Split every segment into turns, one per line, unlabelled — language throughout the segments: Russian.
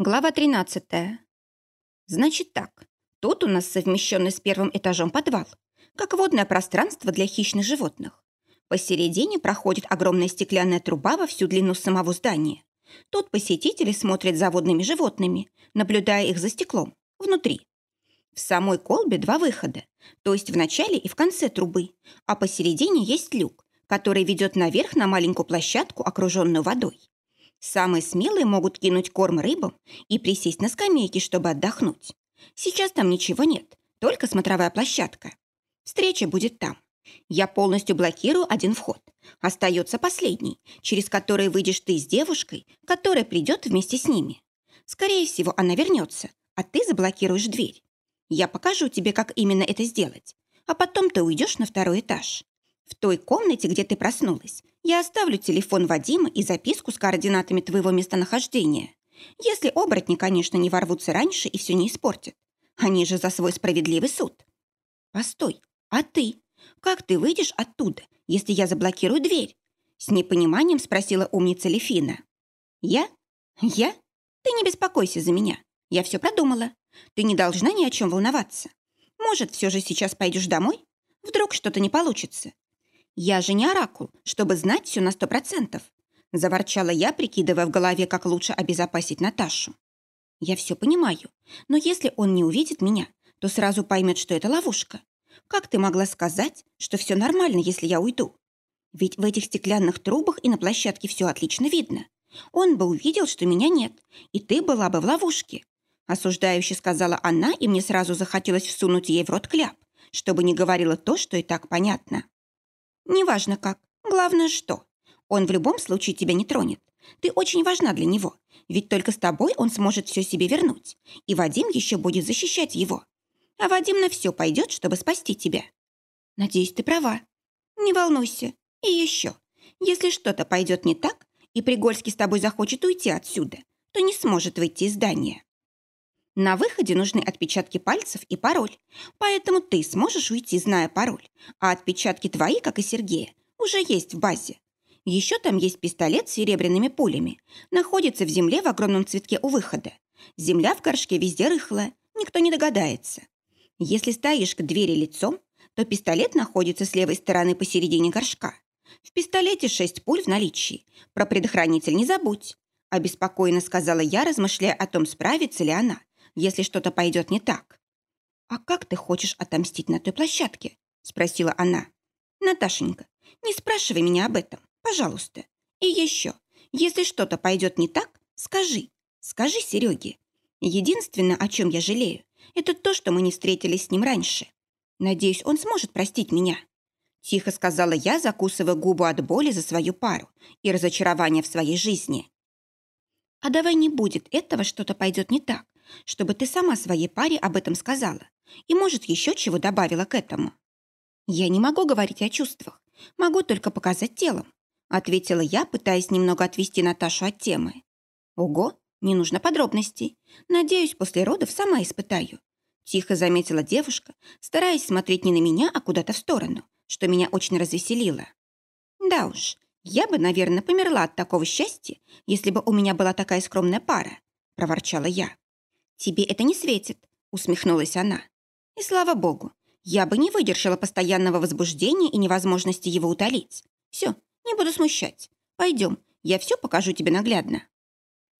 Глава 13. Значит так, тут у нас совмещенный с первым этажом подвал, как водное пространство для хищных животных. Посередине проходит огромная стеклянная труба во всю длину самого здания. Тут посетители смотрят за водными животными, наблюдая их за стеклом, внутри. В самой колбе два выхода, то есть в начале и в конце трубы, а посередине есть люк, который ведет наверх на маленькую площадку, окруженную водой. Самые смелые могут кинуть корм рыбам и присесть на скамейке, чтобы отдохнуть. Сейчас там ничего нет, только смотровая площадка. Встреча будет там. Я полностью блокирую один вход. Остается последний, через который выйдешь ты с девушкой, которая придет вместе с ними. Скорее всего, она вернется, а ты заблокируешь дверь. Я покажу тебе, как именно это сделать, а потом ты уйдешь на второй этаж. В той комнате, где ты проснулась, я оставлю телефон Вадима и записку с координатами твоего местонахождения. Если оборотни, конечно, не ворвутся раньше и все не испортят. Они же за свой справедливый суд. Постой, а ты? Как ты выйдешь оттуда, если я заблокирую дверь? С непониманием спросила умница Лефина. Я? Я? Ты не беспокойся за меня. Я все продумала. Ты не должна ни о чем волноваться. Может, все же сейчас пойдешь домой? Вдруг что-то не получится. «Я же не оракул, чтобы знать все на сто процентов», заворчала я, прикидывая в голове, как лучше обезопасить Наташу. «Я все понимаю, но если он не увидит меня, то сразу поймет, что это ловушка. Как ты могла сказать, что все нормально, если я уйду? Ведь в этих стеклянных трубах и на площадке все отлично видно. Он бы увидел, что меня нет, и ты была бы в ловушке». Осуждающе сказала она, и мне сразу захотелось всунуть ей в рот кляп, чтобы не говорила то, что и так понятно. Неважно как, главное что. Он в любом случае тебя не тронет. Ты очень важна для него, ведь только с тобой он сможет все себе вернуть, и Вадим еще будет защищать его. А Вадим на все пойдет, чтобы спасти тебя. Надеюсь, ты права. Не волнуйся. И еще, если что-то пойдет не так, и Пригольский с тобой захочет уйти отсюда, то не сможет выйти из здания. На выходе нужны отпечатки пальцев и пароль, поэтому ты сможешь уйти, зная пароль, а отпечатки твои, как и Сергея, уже есть в базе. Еще там есть пистолет с серебряными пулями, находится в земле в огромном цветке у выхода. Земля в горшке везде рыхлая, никто не догадается. Если стоишь к двери лицом, то пистолет находится с левой стороны посередине горшка. В пистолете шесть пуль в наличии. Про предохранитель не забудь. Обеспокоенно сказала я, размышляя о том, справится ли она если что-то пойдет не так. «А как ты хочешь отомстить на той площадке?» – спросила она. «Наташенька, не спрашивай меня об этом, пожалуйста. И еще, если что-то пойдет не так, скажи, скажи Сереге. Единственное, о чем я жалею, это то, что мы не встретились с ним раньше. Надеюсь, он сможет простить меня». Тихо сказала я, закусывая губу от боли за свою пару и разочарования в своей жизни. «А давай не будет этого, что-то пойдет не так, чтобы ты сама своей паре об этом сказала и, может, еще чего добавила к этому. Я не могу говорить о чувствах, могу только показать телом, ответила я, пытаясь немного отвести Наташу от темы. Ого, не нужно подробностей. Надеюсь, после родов сама испытаю. Тихо заметила девушка, стараясь смотреть не на меня, а куда-то в сторону, что меня очень развеселило. Да уж, я бы, наверное, померла от такого счастья, если бы у меня была такая скромная пара, проворчала я. «Тебе это не светит», — усмехнулась она. «И слава богу, я бы не выдержала постоянного возбуждения и невозможности его утолить. Все, не буду смущать. Пойдем, я все покажу тебе наглядно».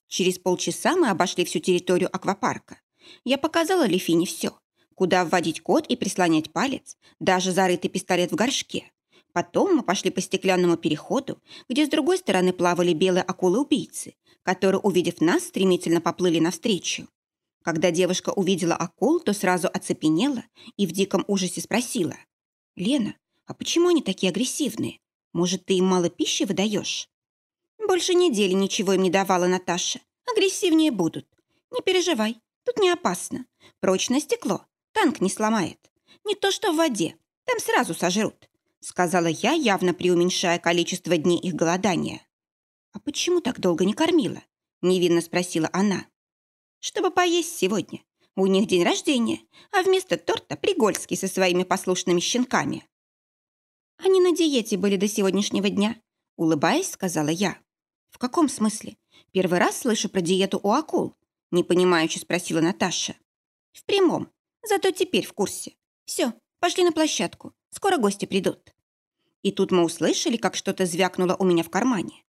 Через полчаса мы обошли всю территорию аквапарка. Я показала Лефине все. Куда вводить код и прислонять палец, даже зарытый пистолет в горшке. Потом мы пошли по стеклянному переходу, где с другой стороны плавали белые акулы-убийцы, которые, увидев нас, стремительно поплыли навстречу. Когда девушка увидела акул, то сразу оцепенела и в диком ужасе спросила. «Лена, а почему они такие агрессивные? Может, ты им мало пищи выдаешь?» «Больше недели ничего им не давала Наташа. Агрессивнее будут. Не переживай, тут не опасно. Прочное стекло, танк не сломает. Не то что в воде, там сразу сожрут», сказала я, явно преуменьшая количество дней их голодания. «А почему так долго не кормила?» невинно спросила она чтобы поесть сегодня. У них день рождения, а вместо торта Пригольский со своими послушными щенками. Они на диете были до сегодняшнего дня, улыбаясь, сказала я. В каком смысле? Первый раз слышу про диету у акул. Непонимающе спросила Наташа. В прямом. Зато теперь в курсе. Все, пошли на площадку. Скоро гости придут. И тут мы услышали, как что-то звякнуло у меня в кармане.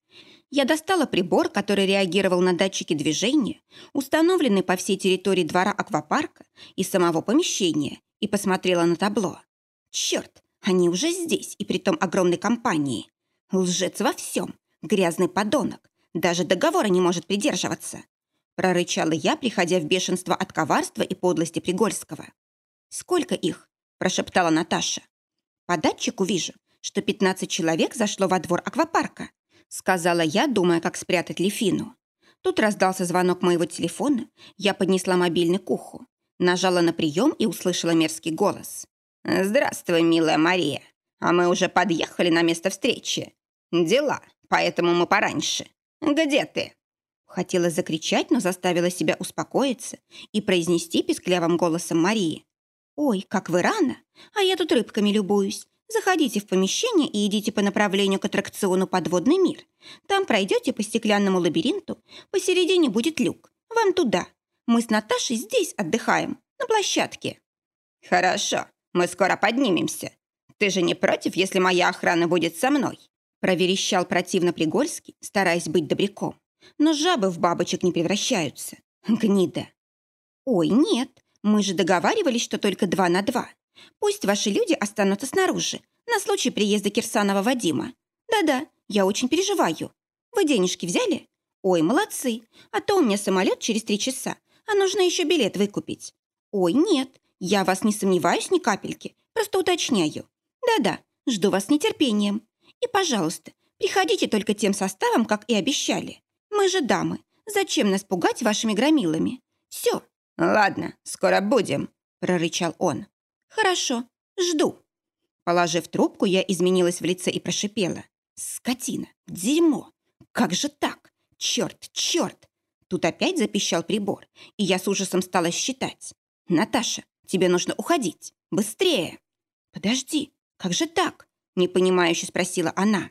Я достала прибор, который реагировал на датчики движения, установленные по всей территории двора аквапарка и самого помещения, и посмотрела на табло. Черт, они уже здесь, и при том огромной компании. Лжец во всем, грязный подонок, даже договора не может придерживаться. Прорычала я, приходя в бешенство от коварства и подлости Пригольского. «Сколько их?» – прошептала Наташа. «По датчику вижу, что 15 человек зашло во двор аквапарка», – сказала я, думая, как спрятать Лефину. Тут раздался звонок моего телефона, я поднесла мобильный к уху, нажала на прием и услышала мерзкий голос. «Здравствуй, милая Мария. А мы уже подъехали на место встречи. Дела, поэтому мы пораньше. Где ты?» Хотела закричать, но заставила себя успокоиться и произнести писклявым голосом Марии. «Ой, как вы рано! А я тут рыбками любуюсь. Заходите в помещение и идите по направлению к аттракциону «Подводный мир». Там пройдете по стеклянному лабиринту, посередине будет люк. Вам туда. Мы с Наташей здесь отдыхаем, на площадке». «Хорошо, мы скоро поднимемся. Ты же не против, если моя охрана будет со мной?» Проверещал противно Пригольский, стараясь быть добряком. Но жабы в бабочек не превращаются. Гнида. Ой, нет, мы же договаривались, что только два на два. Пусть ваши люди останутся снаружи, на случай приезда Кирсанова Вадима. Да-да, я очень переживаю. Вы денежки взяли? Ой, молодцы. А то у меня самолет через три часа, а нужно еще билет выкупить. Ой, нет, я вас не сомневаюсь ни капельки, просто уточняю. Да-да, жду вас с нетерпением. И, пожалуйста, приходите только тем составом, как и обещали. Мы же дамы. Зачем нас пугать вашими громилами? Все. Ладно, скоро будем, прорычал он. Хорошо, жду. Положив трубку, я изменилась в лице и прошипела. Скотина, дерьмо. Как же так? Черт, черт. Тут опять запищал прибор, и я с ужасом стала считать. Наташа, тебе нужно уходить. Быстрее. Подожди, как же так? Непонимающе спросила она.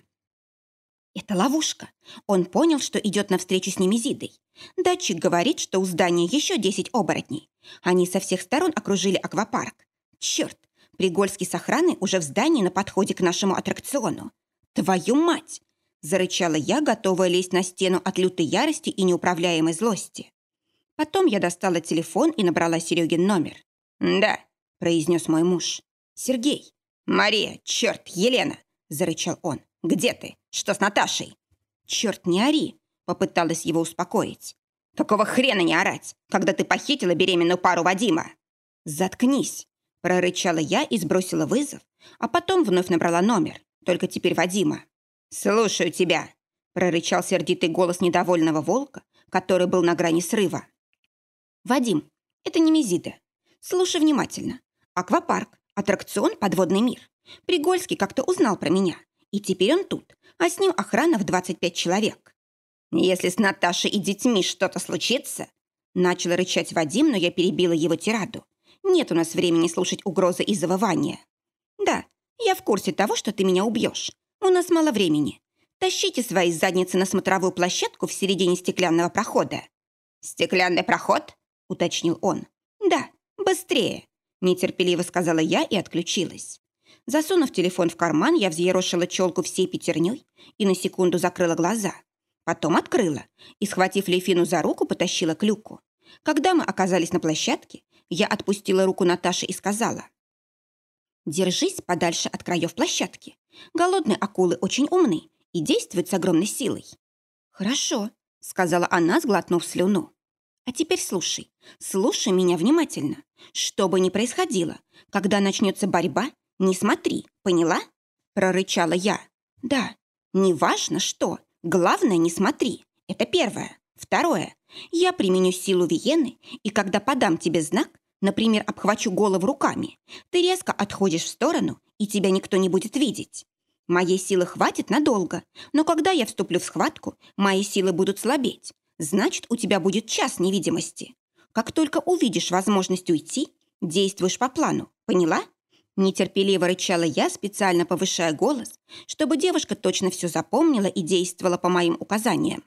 Это ловушка. Он понял, что идет навстречу с Немезидой. Датчик говорит, что у здания еще 10 оборотней. Они со всех сторон окружили аквапарк. Черт, Пригольский с охраной уже в здании на подходе к нашему аттракциону. Твою мать! Зарычала я, готовая лезть на стену от лютой ярости и неуправляемой злости. Потом я достала телефон и набрала Серегин номер. «Да», – произнес мой муж. «Сергей». «Мария, черт, Елена!» – зарычал он. «Где ты? Что с Наташей?» «Черт, не ори!» – попыталась его успокоить. «Какого хрена не орать, когда ты похитила беременную пару Вадима?» «Заткнись!» – прорычала я и сбросила вызов, а потом вновь набрала номер, только теперь Вадима. «Слушаю тебя!» – прорычал сердитый голос недовольного волка, который был на грани срыва. «Вадим, это не Мезида. Слушай внимательно. Аквапарк, аттракцион «Подводный мир». Пригольский как-то узнал про меня. И теперь он тут, а с ним охрана в 25 человек. «Если с Наташей и детьми что-то случится...» Начал рычать Вадим, но я перебила его тираду. «Нет у нас времени слушать угрозы и завывания». «Да, я в курсе того, что ты меня убьешь. У нас мало времени. Тащите свои задницы на смотровую площадку в середине стеклянного прохода». «Стеклянный проход?» – уточнил он. «Да, быстрее», – нетерпеливо сказала я и отключилась. Засунув телефон в карман, я взъерошила челку всей пятерней и на секунду закрыла глаза. Потом открыла и, схватив Лефину за руку, потащила к люку. Когда мы оказались на площадке, я отпустила руку Наташи и сказала. «Держись подальше от краев площадки. Голодные акулы очень умны и действуют с огромной силой». «Хорошо», — сказала она, сглотнув слюну. «А теперь слушай, слушай меня внимательно. Что бы ни происходило, когда начнется борьба, «Не смотри, поняла?» – прорычала я. «Да, неважно что, главное не смотри. Это первое. Второе. Я применю силу Виены, и когда подам тебе знак, например, обхвачу голову руками, ты резко отходишь в сторону, и тебя никто не будет видеть. Моей силы хватит надолго, но когда я вступлю в схватку, мои силы будут слабеть. Значит, у тебя будет час невидимости. Как только увидишь возможность уйти, действуешь по плану. Поняла? Нетерпеливо рычала я, специально повышая голос, чтобы девушка точно все запомнила и действовала по моим указаниям.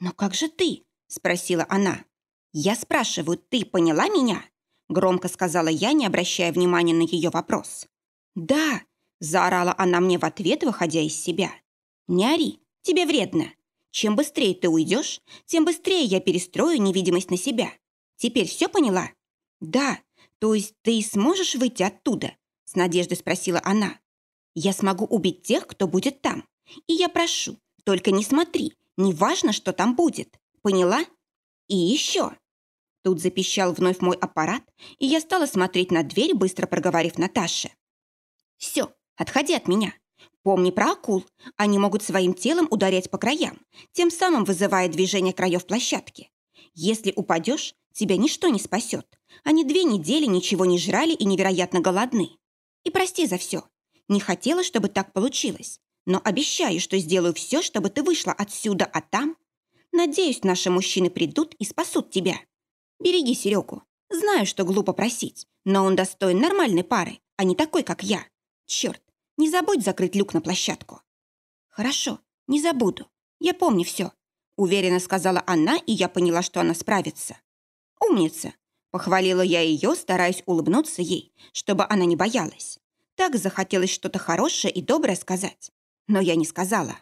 «Но как же ты?» – спросила она. «Я спрашиваю, ты поняла меня?» Громко сказала я, не обращая внимания на ее вопрос. «Да», – заорала она мне в ответ, выходя из себя. «Не ори, тебе вредно. Чем быстрее ты уйдешь, тем быстрее я перестрою невидимость на себя. Теперь все поняла?» «Да, то есть ты сможешь выйти оттуда?» – с надеждой спросила она. «Я смогу убить тех, кто будет там. И я прошу, только не смотри, не важно, что там будет. Поняла? И еще!» Тут запищал вновь мой аппарат, и я стала смотреть на дверь, быстро проговорив Наташе. «Все, отходи от меня. Помни про акул. Они могут своим телом ударять по краям, тем самым вызывая движение краев площадки. Если упадешь, тебя ничто не спасет. Они две недели ничего не жрали и невероятно голодны. И прости за все. Не хотела, чтобы так получилось. Но обещаю, что сделаю все, чтобы ты вышла отсюда, а там... Надеюсь, наши мужчины придут и спасут тебя. Береги Серегу. Знаю, что глупо просить, но он достоин нормальной пары, а не такой, как я. Черт, не забудь закрыть люк на площадку. Хорошо, не забуду. Я помню все. Уверенно сказала она, и я поняла, что она справится. Умница. Похвалила я ее, стараясь улыбнуться ей, чтобы она не боялась. Так захотелось что-то хорошее и доброе сказать. Но я не сказала.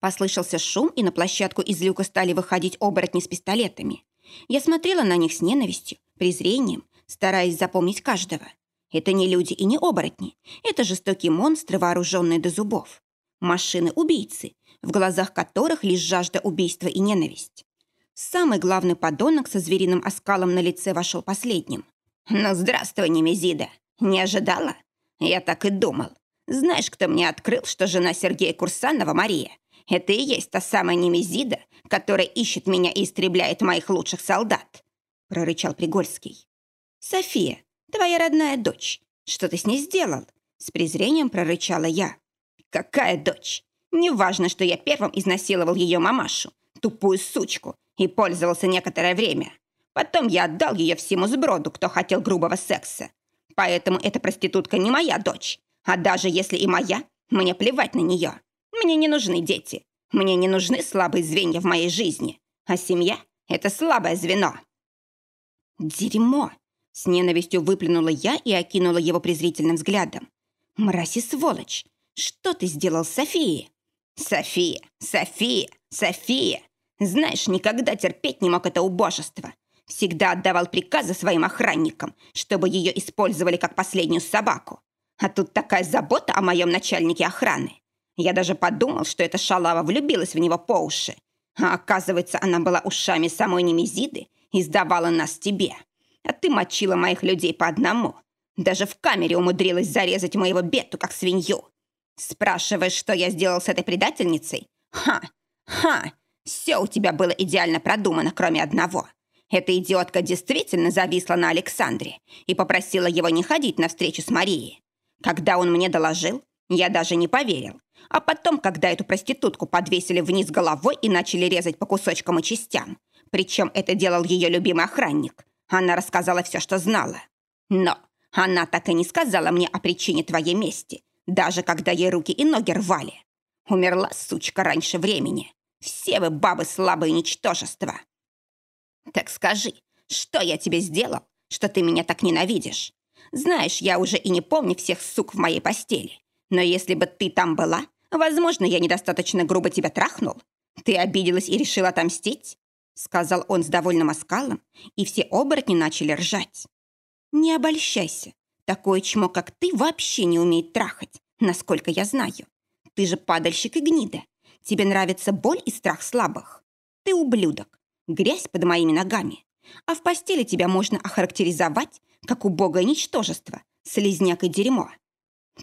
Послышался шум, и на площадку из люка стали выходить оборотни с пистолетами. Я смотрела на них с ненавистью, презрением, стараясь запомнить каждого. Это не люди и не оборотни. Это жестокие монстры, вооруженные до зубов. Машины-убийцы, в глазах которых лишь жажда убийства и ненависть. Самый главный подонок со звериным оскалом на лице вошел последним. «Ну, здравствуй, Немезида. Не ожидала? Я так и думал. Знаешь, кто мне открыл, что жена Сергея Курсанова Мария это и есть та самая Немезида, которая ищет меня и истребляет моих лучших солдат», — прорычал Пригольский. «София, твоя родная дочь. Что ты с ней сделал?» С презрением прорычала я. «Какая дочь? Неважно, что я первым изнасиловал ее мамашу, тупую сучку, и пользовался некоторое время. Потом я отдал ее всему сброду, кто хотел грубого секса. Поэтому эта проститутка не моя дочь. А даже если и моя, мне плевать на нее. Мне не нужны дети. Мне не нужны слабые звенья в моей жизни. А семья — это слабое звено. Дерьмо! С ненавистью выплюнула я и окинула его презрительным взглядом. Мразь и сволочь! Что ты сделал с Софией? София, София, София! Знаешь, никогда терпеть не мог это убожество. Всегда отдавал приказы своим охранникам, чтобы ее использовали как последнюю собаку. А тут такая забота о моем начальнике охраны. Я даже подумал, что эта шалава влюбилась в него по уши. А оказывается, она была ушами самой Немезиды и сдавала нас тебе. А ты мочила моих людей по одному. Даже в камере умудрилась зарезать моего Бету, как свинью. Спрашиваешь, что я сделал с этой предательницей? Ха! Ха! Все у тебя было идеально продумано, кроме одного. Эта идиотка действительно зависла на Александре и попросила его не ходить на встречу с Марией. Когда он мне доложил, я даже не поверил. А потом, когда эту проститутку подвесили вниз головой и начали резать по кусочкам и частям, причем это делал ее любимый охранник, она рассказала все, что знала. Но она так и не сказала мне о причине твоей мести, даже когда ей руки и ноги рвали. Умерла сучка раньше времени. Все вы бабы слабые ничтожества. Так скажи, что я тебе сделал, что ты меня так ненавидишь? Знаешь, я уже и не помню всех сук в моей постели. Но если бы ты там была, возможно, я недостаточно грубо тебя трахнул. Ты обиделась и решила отомстить?» Сказал он с довольным оскалом, и все оборотни начали ржать. «Не обольщайся. Такое чмо, как ты, вообще не умеет трахать, насколько я знаю. Ты же падальщик и гнида. Тебе нравится боль и страх слабых. Ты ублюдок. Грязь под моими ногами. А в постели тебя можно охарактеризовать как убогое ничтожество, слизняк и дерьмо.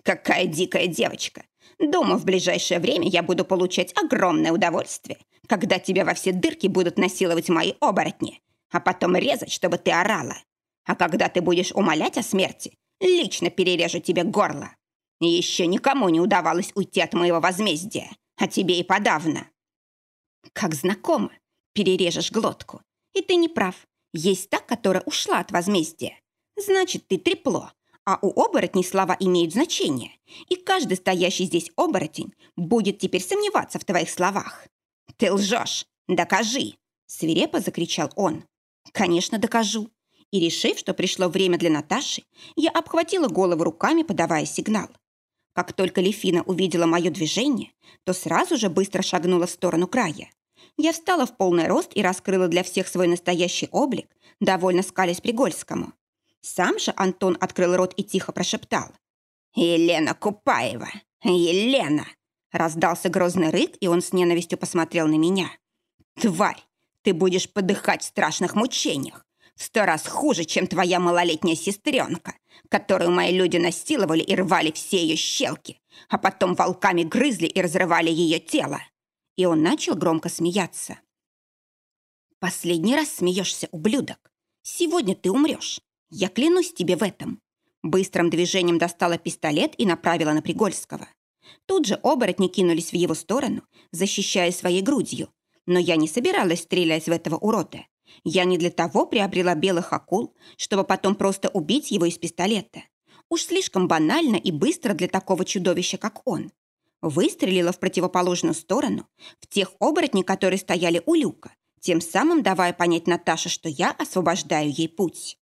Какая дикая девочка! Думаю, в ближайшее время я буду получать огромное удовольствие, когда тебя во все дырки будут насиловать мои оборотни, а потом резать, чтобы ты орала. А когда ты будешь умолять о смерти, лично перережу тебе горло. Еще никому не удавалось уйти от моего возмездия, а тебе и подавно. Как знакомо, перережешь глотку. И ты не прав. Есть та, которая ушла от возмездия. Значит, ты трепло, а у оборотней слова имеют значение, и каждый стоящий здесь оборотень будет теперь сомневаться в твоих словах. Ты лжешь, докажи. Свирепо закричал он. «Конечно, докажу». И, решив, что пришло время для Наташи, я обхватила голову руками, подавая сигнал. Как только Лефина увидела мое движение, то сразу же быстро шагнула в сторону края. Я встала в полный рост и раскрыла для всех свой настоящий облик, довольно скались Пригольскому. Сам же Антон открыл рот и тихо прошептал. «Елена Купаева! Елена!» Раздался грозный рык, и он с ненавистью посмотрел на меня. «Тварь! Ты будешь подыхать в страшных мучениях! В сто раз хуже, чем твоя малолетняя сестренка, которую мои люди насиловали и рвали все ее щелки, а потом волками грызли и разрывали ее тело!» И он начал громко смеяться. «Последний раз смеешься, ублюдок! Сегодня ты умрешь! Я клянусь тебе в этом!» Быстрым движением достала пистолет и направила на Пригольского. Тут же оборотни кинулись в его сторону, защищая своей грудью. Но я не собиралась стрелять в этого урода. Я не для того приобрела белых акул, чтобы потом просто убить его из пистолета. Уж слишком банально и быстро для такого чудовища, как он. Выстрелила в противоположную сторону, в тех оборотней, которые стояли у люка, тем самым давая понять Наташе, что я освобождаю ей путь.